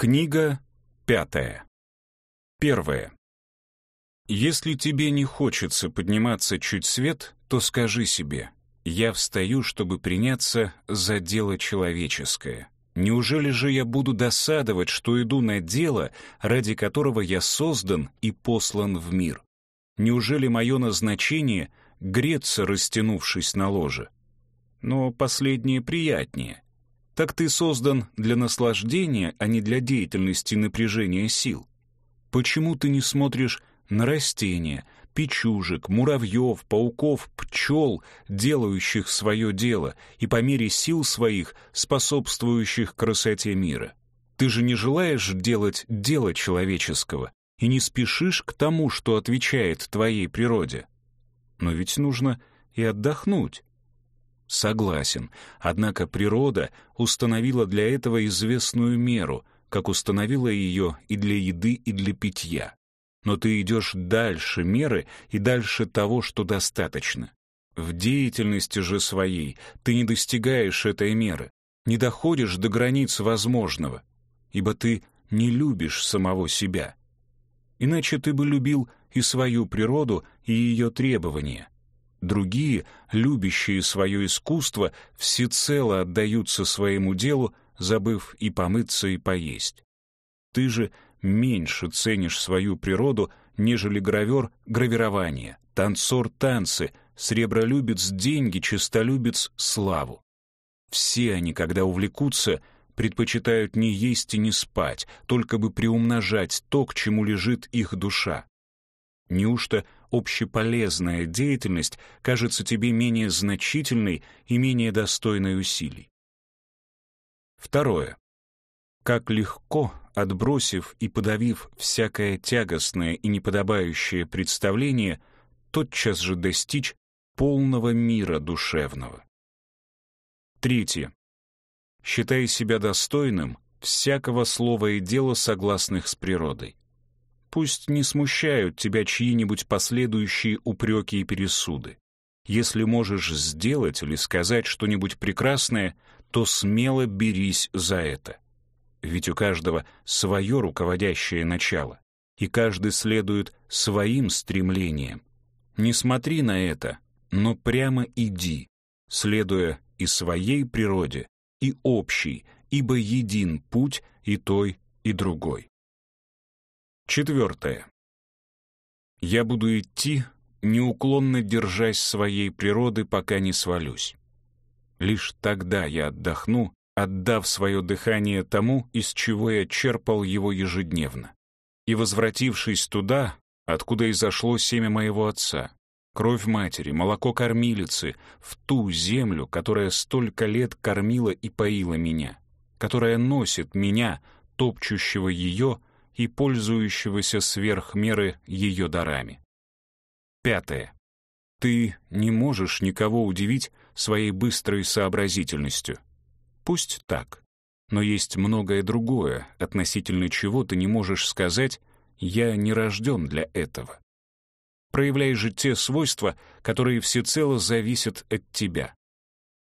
Книга пятая. Первое. Если тебе не хочется подниматься чуть свет, то скажи себе, я встаю, чтобы приняться за дело человеческое. Неужели же я буду досадовать, что иду на дело, ради которого я создан и послан в мир? Неужели мое назначение — греться, растянувшись на ложе? Но последнее приятнее — так ты создан для наслаждения, а не для деятельности напряжения сил. Почему ты не смотришь на растения, печужек, муравьев, пауков, пчел, делающих свое дело и по мере сил своих способствующих красоте мира? Ты же не желаешь делать дело человеческого и не спешишь к тому, что отвечает твоей природе. Но ведь нужно и отдохнуть, Согласен. Однако природа установила для этого известную меру, как установила ее и для еды, и для питья. Но ты идешь дальше меры и дальше того, что достаточно. В деятельности же своей ты не достигаешь этой меры, не доходишь до границ возможного, ибо ты не любишь самого себя. Иначе ты бы любил и свою природу, и ее требования — Другие, любящие свое искусство, всецело отдаются своему делу, забыв и помыться, и поесть. Ты же меньше ценишь свою природу, нежели гравер — гравирование, танцор — танцы, сребролюбец — деньги, честолюбец — славу. Все они, когда увлекутся, предпочитают не есть и не спать, только бы приумножать то, к чему лежит их душа. Неужто общеполезная деятельность кажется тебе менее значительной и менее достойной усилий. Второе. Как легко, отбросив и подавив всякое тягостное и неподобающее представление, тотчас же достичь полного мира душевного. Третье. Считай себя достойным всякого слова и дела, согласных с природой. Пусть не смущают тебя чьи-нибудь последующие упреки и пересуды. Если можешь сделать или сказать что-нибудь прекрасное, то смело берись за это. Ведь у каждого свое руководящее начало, и каждый следует своим стремлениям. Не смотри на это, но прямо иди, следуя и своей природе, и общей, ибо един путь и той, и другой. Четвертое. Я буду идти, неуклонно держась своей природы, пока не свалюсь. Лишь тогда я отдохну, отдав свое дыхание тому, из чего я черпал его ежедневно. И возвратившись туда, откуда изошло семя моего отца, кровь матери, молоко кормилицы, в ту землю, которая столько лет кормила и поила меня, которая носит меня, топчущего ее, и пользующегося сверх меры ее дарами. Пятое. Ты не можешь никого удивить своей быстрой сообразительностью. Пусть так. Но есть многое другое, относительно чего ты не можешь сказать «я не рожден для этого». Проявляй же те свойства, которые всецело зависят от тебя.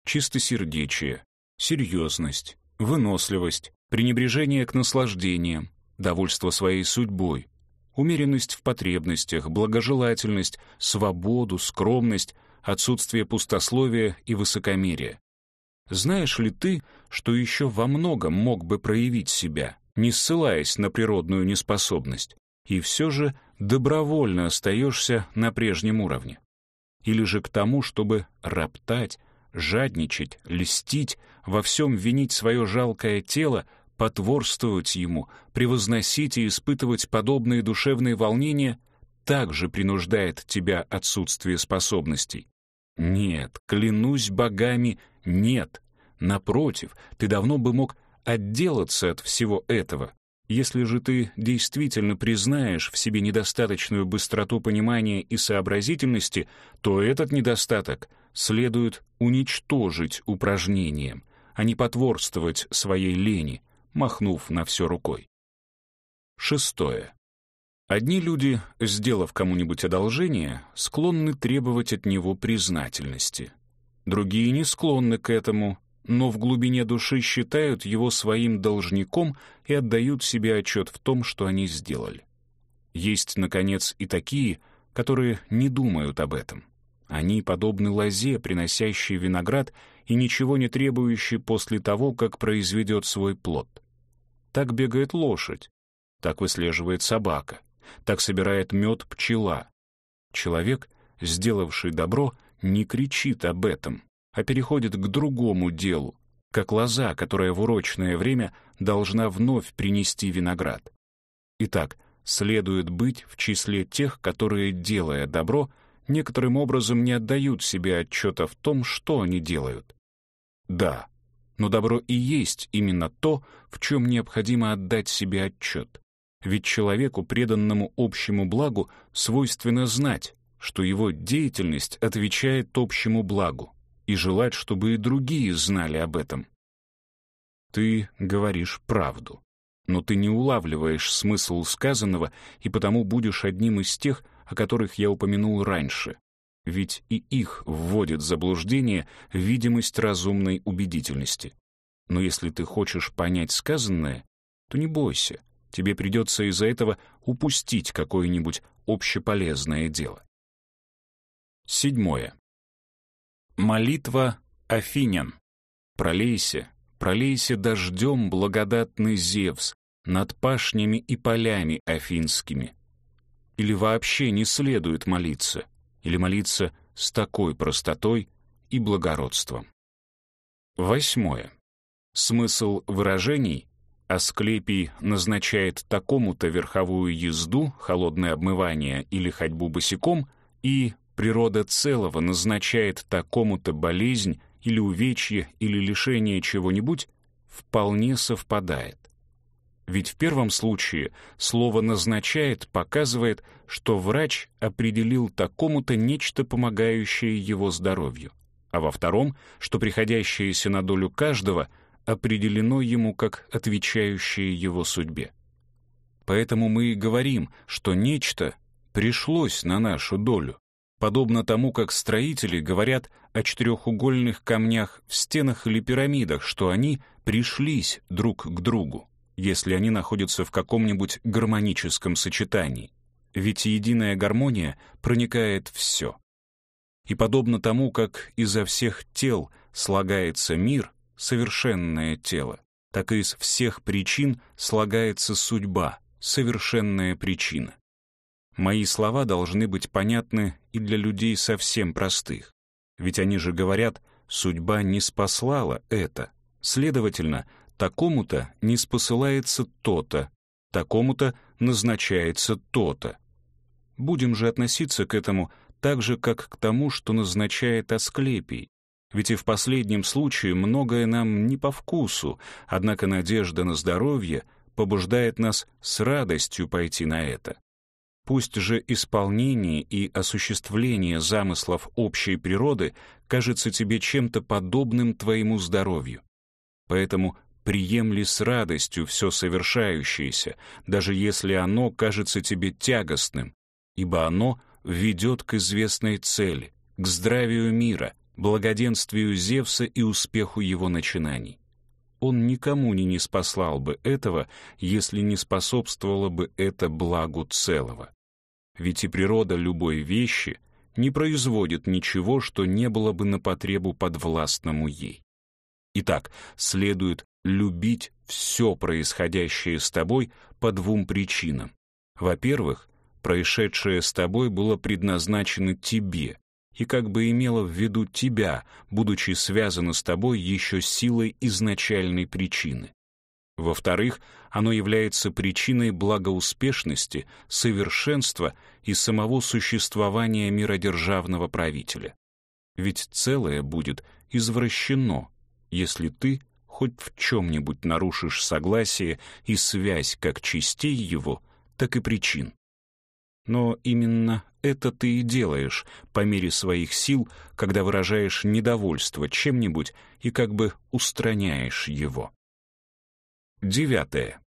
Чистосердечие, серьезность, выносливость, пренебрежение к наслаждениям, довольство своей судьбой, умеренность в потребностях, благожелательность, свободу, скромность, отсутствие пустословия и высокомерия. Знаешь ли ты, что еще во многом мог бы проявить себя, не ссылаясь на природную неспособность, и все же добровольно остаешься на прежнем уровне? Или же к тому, чтобы роптать, жадничать, льстить, во всем винить свое жалкое тело, потворствовать ему, превозносить и испытывать подобные душевные волнения также принуждает тебя отсутствие способностей. Нет, клянусь богами, нет. Напротив, ты давно бы мог отделаться от всего этого. Если же ты действительно признаешь в себе недостаточную быстроту понимания и сообразительности, то этот недостаток следует уничтожить упражнением, а не потворствовать своей лени — махнув на все рукой. Шестое. Одни люди, сделав кому-нибудь одолжение, склонны требовать от него признательности. Другие не склонны к этому но в глубине души считают его своим должником и отдают себе отчет в том, что они сделали. Есть, наконец, и такие, которые не думают об этом. Они подобны лозе, приносящей виноград и ничего не требующей после того, как произведет свой плод. Так бегает лошадь, так выслеживает собака, так собирает мед пчела. Человек, сделавший добро, не кричит об этом, а переходит к другому делу, как лоза, которая в урочное время должна вновь принести виноград. Итак, следует быть в числе тех, которые, делая добро, некоторым образом не отдают себе отчета в том, что они делают. Да, но добро и есть именно то, в чем необходимо отдать себе отчет. Ведь человеку, преданному общему благу, свойственно знать, что его деятельность отвечает общему благу, и желать, чтобы и другие знали об этом. Ты говоришь правду, но ты не улавливаешь смысл сказанного и потому будешь одним из тех, о которых я упомянул раньше. Ведь и их вводит в заблуждение видимость разумной убедительности. Но если ты хочешь понять сказанное, то не бойся, тебе придется из-за этого упустить какое-нибудь общеполезное дело. Седьмое. Молитва Афинян. Пролейся, пролейся дождем, благодатный Зевс, над пашнями и полями афинскими. Или вообще не следует молиться, или молиться с такой простотой и благородством. Восьмое. Смысл выражений Асклепий назначает такому-то верховую езду, холодное обмывание или ходьбу босиком, и природа целого назначает такому-то болезнь или увечье или лишение чего-нибудь, вполне совпадает. Ведь в первом случае слово «назначает» показывает, что врач определил такому-то нечто, помогающее его здоровью, а во втором, что приходящееся на долю каждого определено ему как отвечающее его судьбе. Поэтому мы и говорим, что нечто пришлось на нашу долю, подобно тому, как строители говорят о четырехугольных камнях в стенах или пирамидах, что они пришлись друг к другу если они находятся в каком-нибудь гармоническом сочетании. Ведь единая гармония проникает все. И подобно тому, как изо всех тел слагается мир, совершенное тело, так и из всех причин слагается судьба, совершенная причина. Мои слова должны быть понятны и для людей совсем простых. Ведь они же говорят, судьба не спаслала это. Следовательно, такому-то не спосылается то-то, такому-то назначается то-то. Будем же относиться к этому так же, как к тому, что назначает Асклепий. Ведь и в последнем случае многое нам не по вкусу, однако надежда на здоровье побуждает нас с радостью пойти на это. Пусть же исполнение и осуществление замыслов общей природы кажется тебе чем-то подобным твоему здоровью. Поэтому приемли с радостью все совершающееся, даже если оно кажется тебе тягостным, ибо оно ведет к известной цели, к здравию мира, благоденствию Зевса и успеху его начинаний. Он никому не неспослал бы этого, если не способствовало бы это благу целого. Ведь и природа любой вещи не производит ничего, что не было бы на потребу подвластному ей. Итак, следует любить все происходящее с тобой по двум причинам. Во-первых, происшедшее с тобой было предназначено тебе и как бы имело в виду тебя, будучи связано с тобой еще силой изначальной причины. Во-вторых, оно является причиной благоуспешности, совершенства и самого существования миродержавного правителя. Ведь целое будет извращено, если ты хоть в чем-нибудь нарушишь согласие и связь как частей его, так и причин. Но именно это ты и делаешь по мере своих сил, когда выражаешь недовольство чем-нибудь и как бы устраняешь его. Девятое.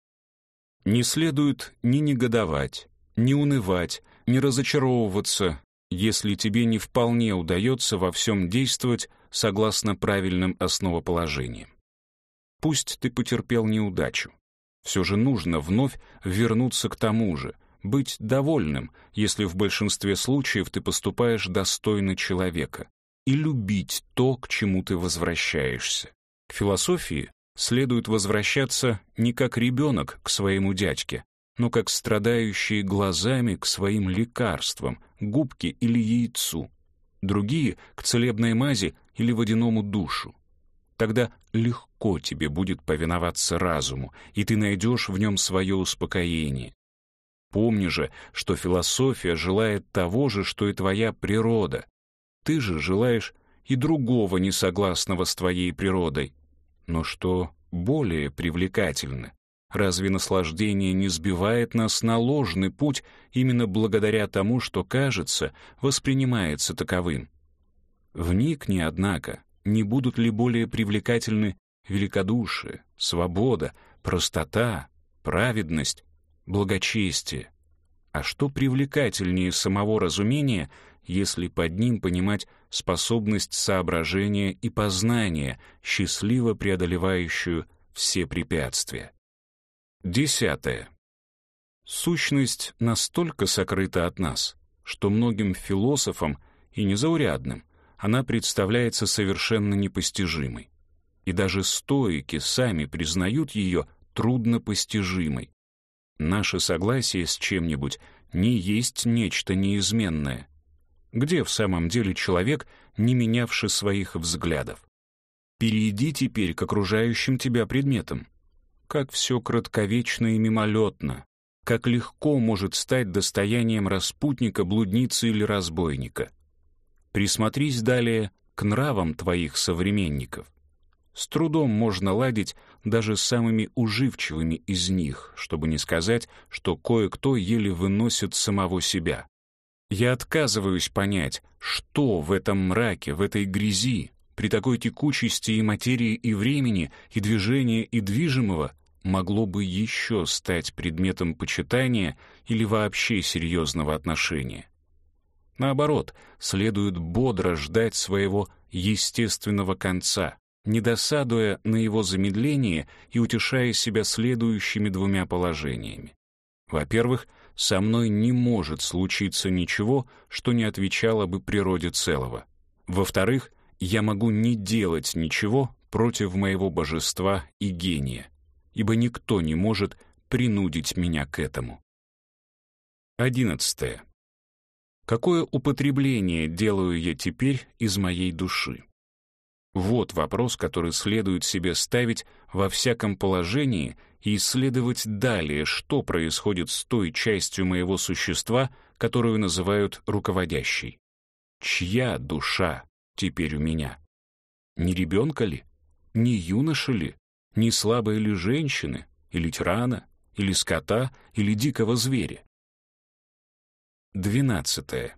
Не следует ни негодовать, ни унывать, ни разочаровываться, если тебе не вполне удается во всем действовать согласно правильным основоположениям. Пусть ты потерпел неудачу. Все же нужно вновь вернуться к тому же, быть довольным, если в большинстве случаев ты поступаешь достойно человека, и любить то, к чему ты возвращаешься. К философии следует возвращаться не как ребенок к своему дядьке, но как страдающие глазами к своим лекарствам, губке или яйцу, другие — к целебной мази или водяному душу. Тогда легко тебе будет повиноваться разуму, и ты найдешь в нем свое успокоение. Помни же, что философия желает того же, что и твоя природа. Ты же желаешь и другого несогласного с твоей природой, но что более привлекательно. Разве наслаждение не сбивает нас на ложный путь именно благодаря тому, что кажется, воспринимается таковым? Вникни, однако, не будут ли более привлекательны великодушие, свобода, простота, праведность, благочестие. А что привлекательнее самого разумения, если под ним понимать способность соображения и познания, счастливо преодолевающую все препятствия? Десятое. Сущность настолько сокрыта от нас, что многим философам и незаурядным она представляется совершенно непостижимой. И даже стоики сами признают ее труднопостижимой. Наше согласие с чем-нибудь не есть нечто неизменное. Где в самом деле человек, не менявший своих взглядов? Перейди теперь к окружающим тебя предметам. Как все кратковечно и мимолетно, как легко может стать достоянием распутника, блудницы или разбойника. Присмотрись далее к нравам твоих современников. С трудом можно ладить даже с самыми уживчивыми из них, чтобы не сказать, что кое-кто еле выносит самого себя. Я отказываюсь понять, что в этом мраке, в этой грязи, при такой текучести и материи, и времени, и движения, и движимого, могло бы еще стать предметом почитания или вообще серьезного отношения. Наоборот, следует бодро ждать своего естественного конца, не досадуя на его замедление и утешая себя следующими двумя положениями. Во-первых, со мной не может случиться ничего, что не отвечало бы природе целого. Во-вторых, я могу не делать ничего против моего божества и гения, ибо никто не может принудить меня к этому. Одиннадцатое. Какое употребление делаю я теперь из моей души? Вот вопрос, который следует себе ставить во всяком положении и исследовать далее, что происходит с той частью моего существа, которую называют руководящей. Чья душа теперь у меня? Не ребенка ли? Не юноша ли? Не слабой ли женщины? Или тирана? Или скота? Или дикого зверя? Двенадцатое.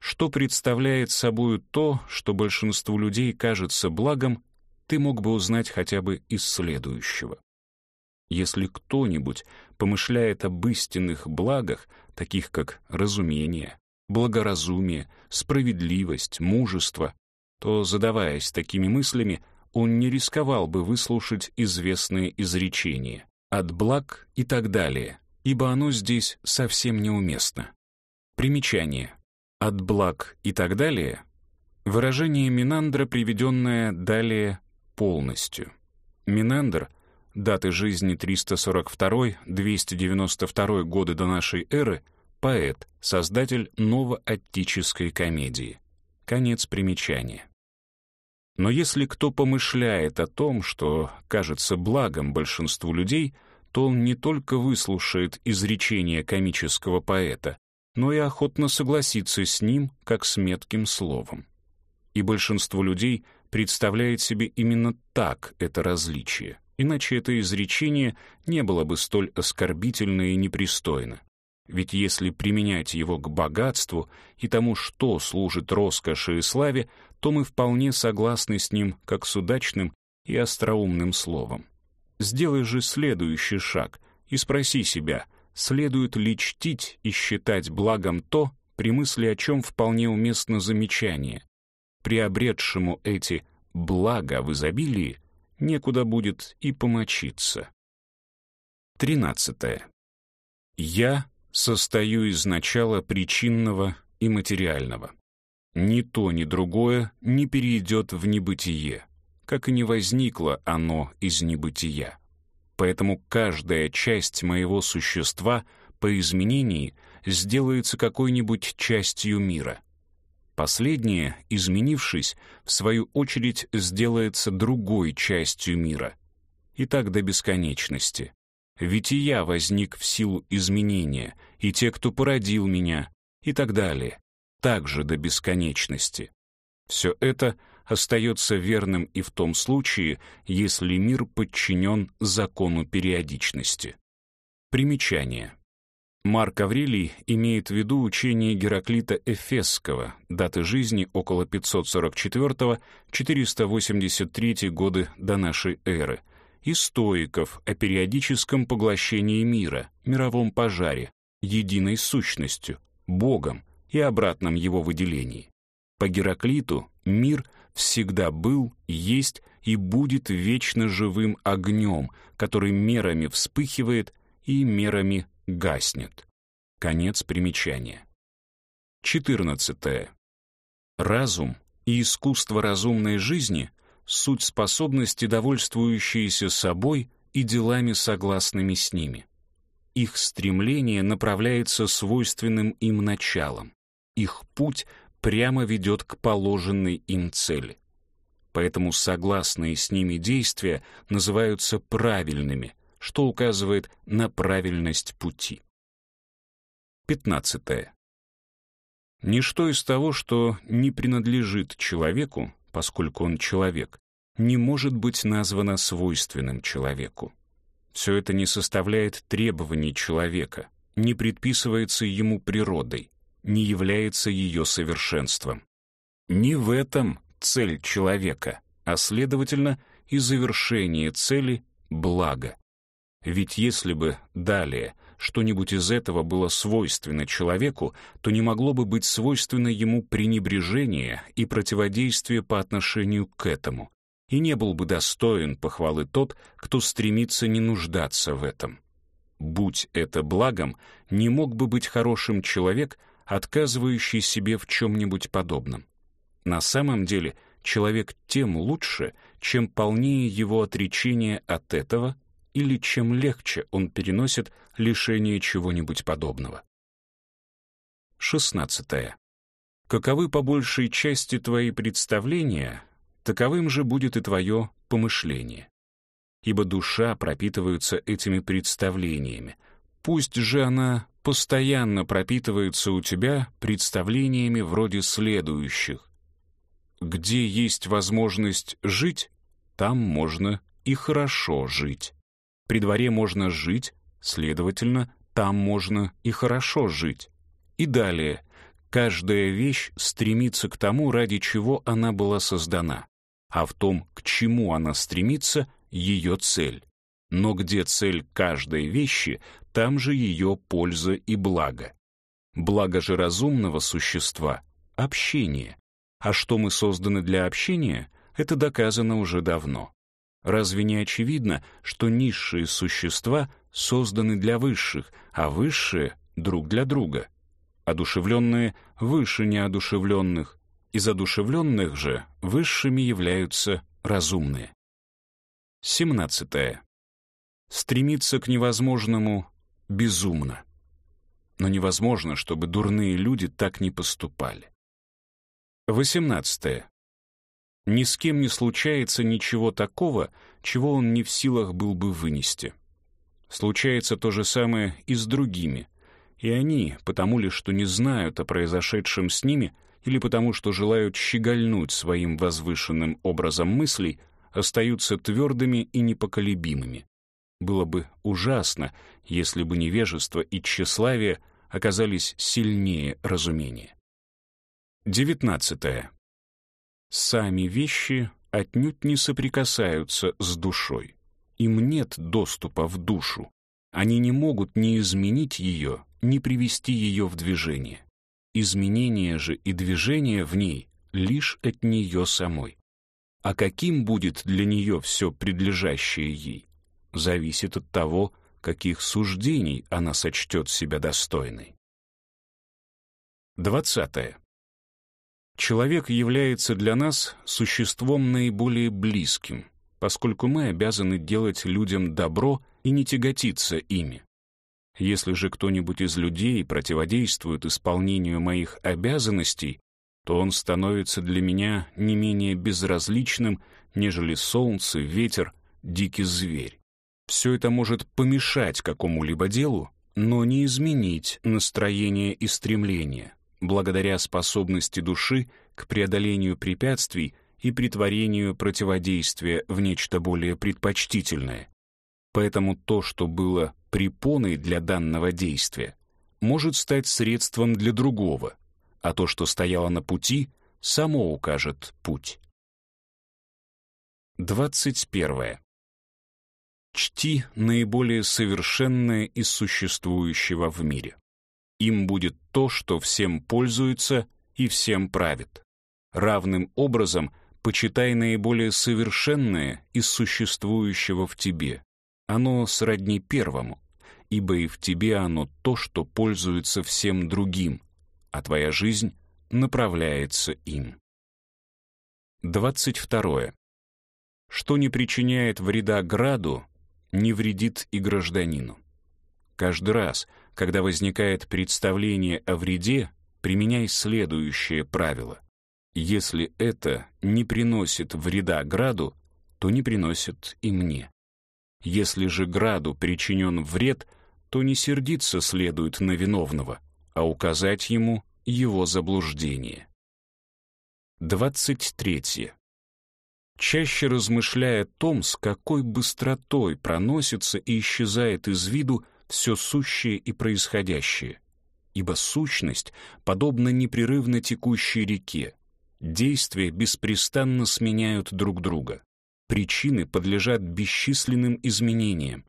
Что представляет собой то, что большинству людей кажется благом, ты мог бы узнать хотя бы из следующего. Если кто-нибудь помышляет об истинных благах, таких как разумение, благоразумие, справедливость, мужество, то, задаваясь такими мыслями, он не рисковал бы выслушать известные изречения «от благ» и так далее, ибо оно здесь совсем неуместно. Примечание. От благ и так далее. Выражение Минандра, приведенное далее полностью. Минандр, даты жизни 342-292 годы до нашей эры, поэт, создатель новоаттической комедии. Конец примечания. Но если кто помышляет о том, что кажется благом большинству людей, то он не только выслушает изречение комического поэта, но и охотно согласиться с ним, как с метким словом. И большинство людей представляет себе именно так это различие, иначе это изречение не было бы столь оскорбительно и непристойно. Ведь если применять его к богатству и тому, что служит роскоши и славе, то мы вполне согласны с ним как с удачным и остроумным словом. Сделай же следующий шаг и спроси себя — следует ли чтить и считать благом то, при мысли о чем вполне уместно замечание. приобретшему эти блага в изобилии, некуда будет и помочиться. Тринадцатое. Я состою из начала причинного и материального. Ни то, ни другое не перейдет в небытие, как и не возникло оно из небытия. Поэтому каждая часть моего существа по изменении сделается какой-нибудь частью мира. Последнее, изменившись, в свою очередь сделается другой частью мира. И так до бесконечности. Ведь и я возник в силу изменения, и те, кто породил меня, и так далее также до бесконечности. Все это остается верным и в том случае, если мир подчинен закону периодичности. Примечание. Марк Аврелий имеет в виду учение Гераклита Эфесского, даты жизни около 544-483 годы до нашей эры, и стоиков о периодическом поглощении мира, мировом пожаре, единой сущностью, Богом, и обратном его выделении. По Гераклиту мир всегда был, есть и будет вечно живым огнем, который мерами вспыхивает и мерами гаснет. Конец примечания. 14. Разум и искусство разумной жизни — суть способности, довольствующиеся собой и делами, согласными с ними. Их стремление направляется свойственным им началом их путь прямо ведет к положенной им цели. Поэтому согласные с ними действия называются правильными, что указывает на правильность пути. 15. Ничто из того, что не принадлежит человеку, поскольку он человек, не может быть названо свойственным человеку. Все это не составляет требований человека, не предписывается ему природой, не является ее совершенством. Не в этом цель человека, а, следовательно, и завершение цели — благо. Ведь если бы далее что-нибудь из этого было свойственно человеку, то не могло бы быть свойственно ему пренебрежение и противодействие по отношению к этому, и не был бы достоин похвалы тот, кто стремится не нуждаться в этом. Будь это благом, не мог бы быть хорошим человек — отказывающий себе в чем-нибудь подобном. На самом деле человек тем лучше, чем полнее его отречение от этого или чем легче он переносит лишение чего-нибудь подобного. 16. Каковы по большей части твои представления, таковым же будет и твое помышление. Ибо душа пропитывается этими представлениями, пусть же она постоянно пропитывается у тебя представлениями вроде следующих. Где есть возможность жить, там можно и хорошо жить. При дворе можно жить, следовательно, там можно и хорошо жить. И далее, каждая вещь стремится к тому, ради чего она была создана, а в том, к чему она стремится, ее цель. Но где цель каждой вещи, там же ее польза и благо. Благо же разумного существа — общение. А что мы созданы для общения, это доказано уже давно. Разве не очевидно, что низшие существа созданы для высших, а высшие — друг для друга? Одушевленные выше неодушевленных, из одушевленных же высшими являются разумные. 17 стремиться к невозможному безумно. Но невозможно, чтобы дурные люди так не поступали. 18. Ни с кем не случается ничего такого, чего он не в силах был бы вынести. Случается то же самое и с другими, и они, потому ли что не знают о произошедшем с ними, или потому что желают щегольнуть своим возвышенным образом мыслей, остаются твердыми и непоколебимыми. Было бы ужасно, если бы невежество и тщеславие оказались сильнее разумения. 19. Сами вещи отнюдь не соприкасаются с душой. Им нет доступа в душу. Они не могут ни изменить ее, ни привести ее в движение. Изменение же и движение в ней лишь от нее самой. А каким будет для нее все предлежащее ей, зависит от того, каких суждений она сочтет себя достойной. Двадцатое. Человек является для нас существом наиболее близким, поскольку мы обязаны делать людям добро и не тяготиться ими. Если же кто-нибудь из людей противодействует исполнению моих обязанностей, то он становится для меня не менее безразличным, нежели солнце, ветер, дикий зверь. Все это может помешать какому-либо делу, но не изменить настроение и стремление, благодаря способности души к преодолению препятствий и притворению противодействия в нечто более предпочтительное. Поэтому то, что было препоной для данного действия, может стать средством для другого, а то, что стояло на пути, само укажет путь. 21. Чти наиболее совершенное из существующего в мире. Им будет то, что всем пользуется и всем правит. Равным образом почитай наиболее совершенное из существующего в тебе. Оно сродни первому, ибо и в тебе оно то, что пользуется всем другим, а твоя жизнь направляется им. 22. Что не причиняет вреда граду, не вредит и гражданину. Каждый раз — когда возникает представление о вреде, применяй следующее правило. Если это не приносит вреда граду, то не приносит и мне. Если же граду причинен вред, то не сердиться следует на виновного, а указать ему его заблуждение. 23. Чаще размышляя о том, с какой быстротой проносится и исчезает из виду все сущее и происходящее, ибо сущность подобна непрерывно текущей реке. Действия беспрестанно сменяют друг друга. Причины подлежат бесчисленным изменениям.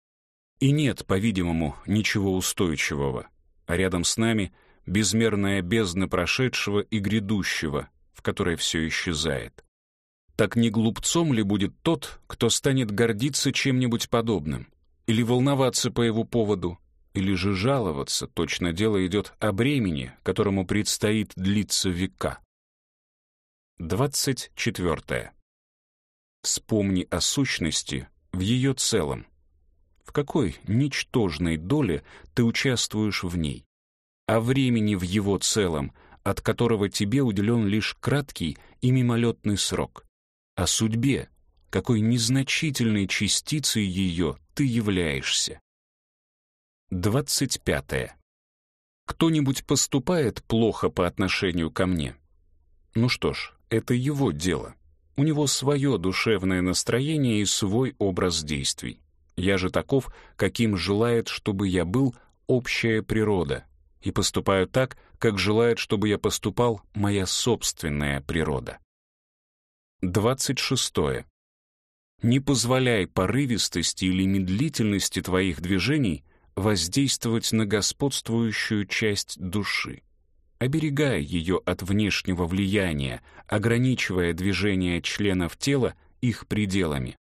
И нет, по-видимому, ничего устойчивого. А рядом с нами безмерная бездна прошедшего и грядущего, в которой все исчезает. Так не глупцом ли будет тот, кто станет гордиться чем-нибудь подобным? или волноваться по его поводу, или же жаловаться, точно дело идет о бремени, которому предстоит длиться века. 24. Вспомни о сущности в ее целом. В какой ничтожной доле ты участвуешь в ней? О времени в его целом, от которого тебе уделен лишь краткий и мимолетный срок. О судьбе, какой незначительной частицей ее ты являешься. 25. Кто-нибудь поступает плохо по отношению ко мне? Ну что ж, это его дело. У него свое душевное настроение и свой образ действий. Я же таков, каким желает, чтобы я был общая природа, и поступаю так, как желает, чтобы я поступал моя собственная природа. 26. Не позволяй порывистости или медлительности твоих движений воздействовать на господствующую часть души. Оберегай ее от внешнего влияния, ограничивая движение членов тела их пределами.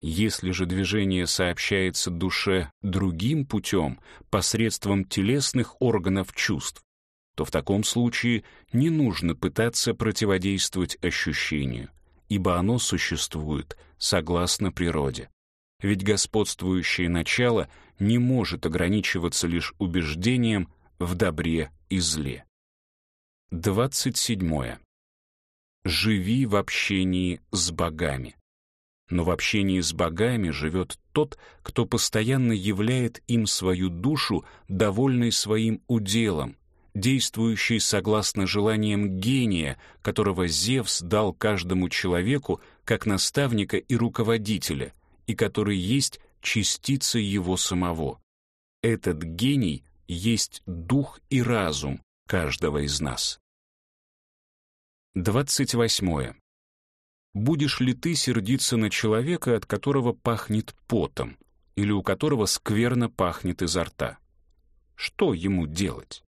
Если же движение сообщается душе другим путем, посредством телесных органов чувств, то в таком случае не нужно пытаться противодействовать ощущению — ибо оно существует согласно природе. Ведь господствующее начало не может ограничиваться лишь убеждением в добре и зле. 27. Живи в общении с богами. Но в общении с богами живет тот, кто постоянно являет им свою душу, довольный своим уделом, действующий согласно желаниям гения, которого Зевс дал каждому человеку как наставника и руководителя, и который есть частица его самого. Этот гений есть дух и разум каждого из нас. 28. Будешь ли ты сердиться на человека, от которого пахнет потом, или у которого скверно пахнет изо рта? Что ему делать?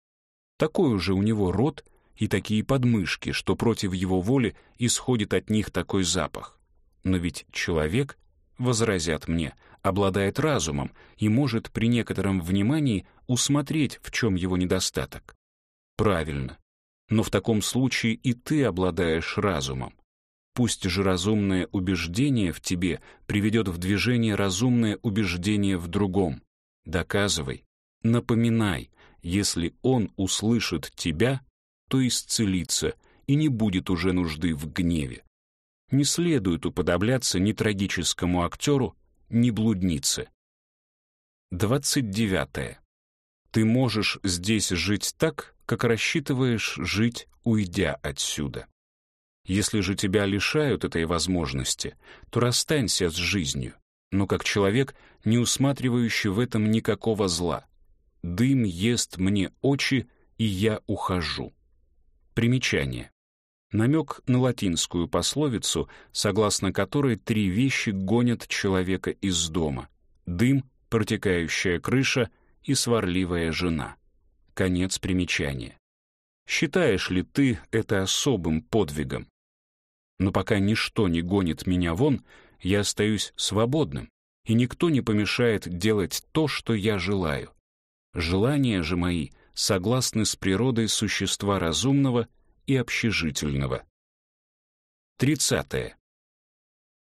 Такой уже у него род и такие подмышки, что против его воли исходит от них такой запах. Но ведь человек, возразят мне, обладает разумом и может при некотором внимании усмотреть, в чем его недостаток. Правильно. Но в таком случае и ты обладаешь разумом. Пусть же разумное убеждение в тебе приведет в движение разумное убеждение в другом. Доказывай, напоминай, если он услышит тебя, то исцелится и не будет уже нужды в гневе. Не следует уподобляться ни трагическому актеру, ни блуднице. 29. Ты можешь здесь жить так, как рассчитываешь жить, уйдя отсюда. Если же тебя лишают этой возможности, то расстанься с жизнью, но как человек, не усматривающий в этом никакого зла. Дым ест мне очи, и я ухожу. Примечание. Намек на латинскую пословицу, согласно которой три вещи гонят человека из дома. Дым, протекающая крыша и сварливая жена. Конец примечания. Считаешь ли ты это особым подвигом? Но пока ничто не гонит меня вон, я остаюсь свободным, и никто не помешает делать то, что я желаю. Желания же мои согласны с природой существа разумного и общежительного. 30.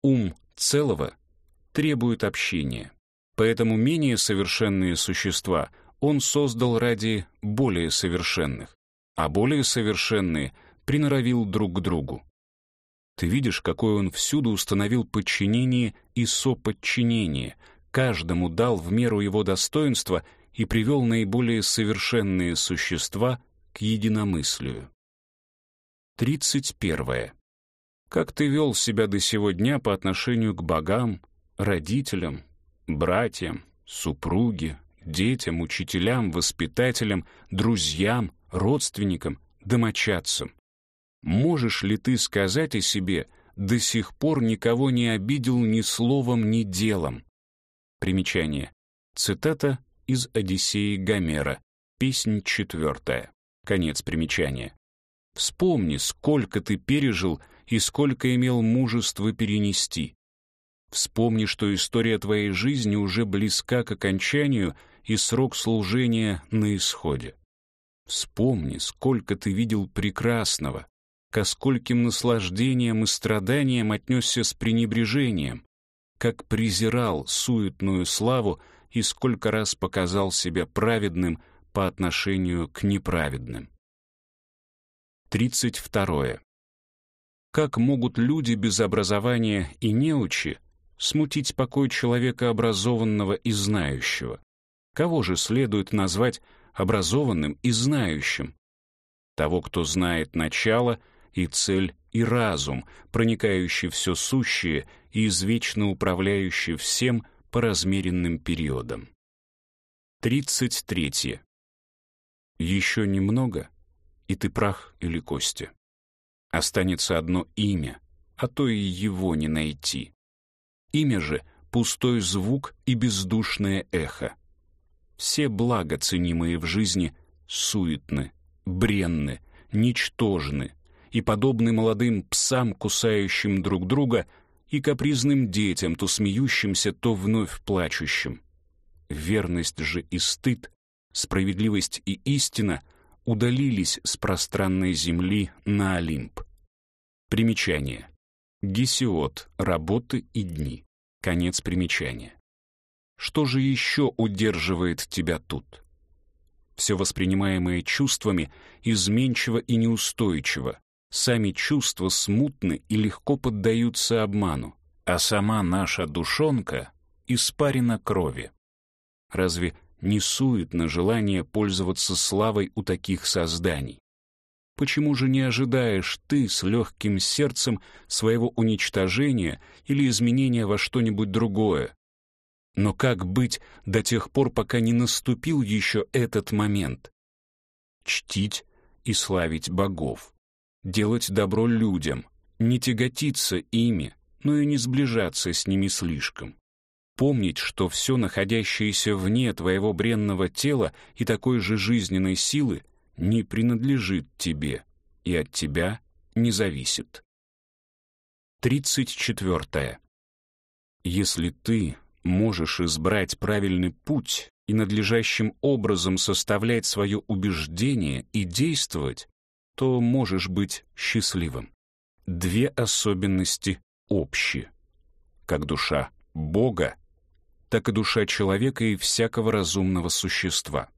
Ум целого требует общения, поэтому менее совершенные существа он создал ради более совершенных, а более совершенные приноровил друг к другу. Ты видишь, какое он всюду установил подчинение и соподчинение, каждому дал в меру его достоинства и привел наиболее совершенные существа к единомыслию. 31. Как ты вел себя до сего дня по отношению к богам, родителям, братьям, супруге, детям, учителям, воспитателям, друзьям, родственникам, домочадцам? Можешь ли ты сказать о себе «до сих пор никого не обидел ни словом, ни делом»? Примечание. Цитата из «Одиссеи Гомера», песнь четвертая. Конец примечания. Вспомни, сколько ты пережил и сколько имел мужества перенести. Вспомни, что история твоей жизни уже близка к окончанию и срок служения на исходе. Вспомни, сколько ты видел прекрасного, ко скольким наслаждениям и страданиям отнесся с пренебрежением, как презирал суетную славу и сколько раз показал себя праведным по отношению к неправедным. 32. Как могут люди без образования и неучи смутить покой человека образованного и знающего? Кого же следует назвать образованным и знающим? Того, кто знает начало — и цель, и разум, проникающий все сущее и извечно управляющий всем по размеренным периодам. 33. Еще немного, и ты прах или кости. Останется одно имя, а то и его не найти. Имя же — пустой звук и бездушное эхо. Все блага, ценимые в жизни, суетны, бренны, ничтожны, и подобны молодым псам, кусающим друг друга, и капризным детям, то смеющимся, то вновь плачущим. Верность же и стыд, справедливость и истина удалились с пространной земли на Олимп. Примечание. Гесиод. Работы и дни. Конец примечания. Что же еще удерживает тебя тут? Все воспринимаемое чувствами изменчиво и неустойчиво, Сами чувства смутны и легко поддаются обману, а сама наша душонка испарена крови. Разве не суетно желание пользоваться славой у таких созданий? Почему же не ожидаешь ты с легким сердцем своего уничтожения или изменения во что-нибудь другое? Но как быть до тех пор, пока не наступил еще этот момент? Чтить и славить богов делать добро людям, не тяготиться ими, но и не сближаться с ними слишком. Помнить, что все находящееся вне твоего бренного тела и такой же жизненной силы не принадлежит тебе, и от тебя не зависит. 34. Если ты можешь избрать правильный путь и надлежащим образом составлять свое убеждение и действовать, то можешь быть счастливым. Две особенности общие. Как душа Бога, так и душа человека и всякого разумного существа.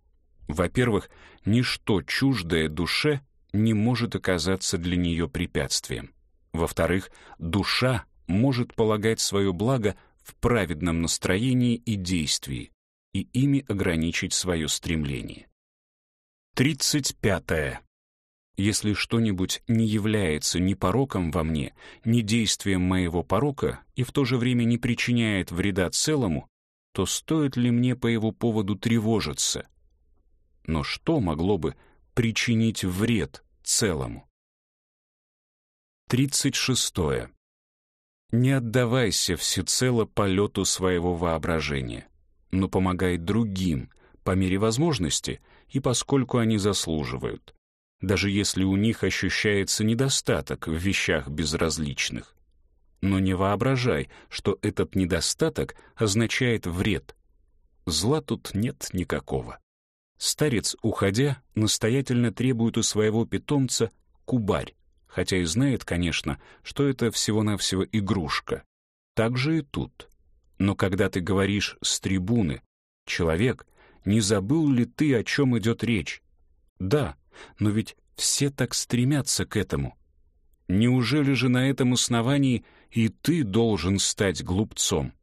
Во-первых, ничто чуждое душе не может оказаться для нее препятствием. Во-вторых, душа может полагать свое благо в праведном настроении и действии и ими ограничить свое стремление. 35. Если что-нибудь не является ни пороком во мне, ни действием моего порока и в то же время не причиняет вреда целому, то стоит ли мне по его поводу тревожиться? Но что могло бы причинить вред целому? 36. Не отдавайся всецело полету своего воображения, но помогай другим по мере возможности и поскольку они заслуживают, даже если у них ощущается недостаток в вещах безразличных. Но не воображай, что этот недостаток означает вред. Зла тут нет никакого. Старец, уходя, настоятельно требует у своего питомца кубарь, хотя и знает, конечно, что это всего-навсего игрушка. Так же и тут. Но когда ты говоришь с трибуны, человек, не забыл ли ты, о чем идет речь? Да, но ведь все так стремятся к этому. Неужели же на этом основании и ты должен стать глупцом?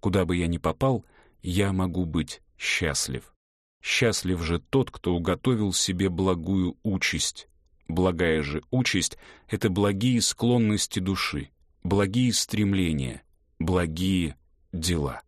Куда бы я ни попал, я могу быть счастлив. Счастлив же тот, кто уготовил себе благую участь, Благая же участь — это благие склонности души, благие стремления, благие дела.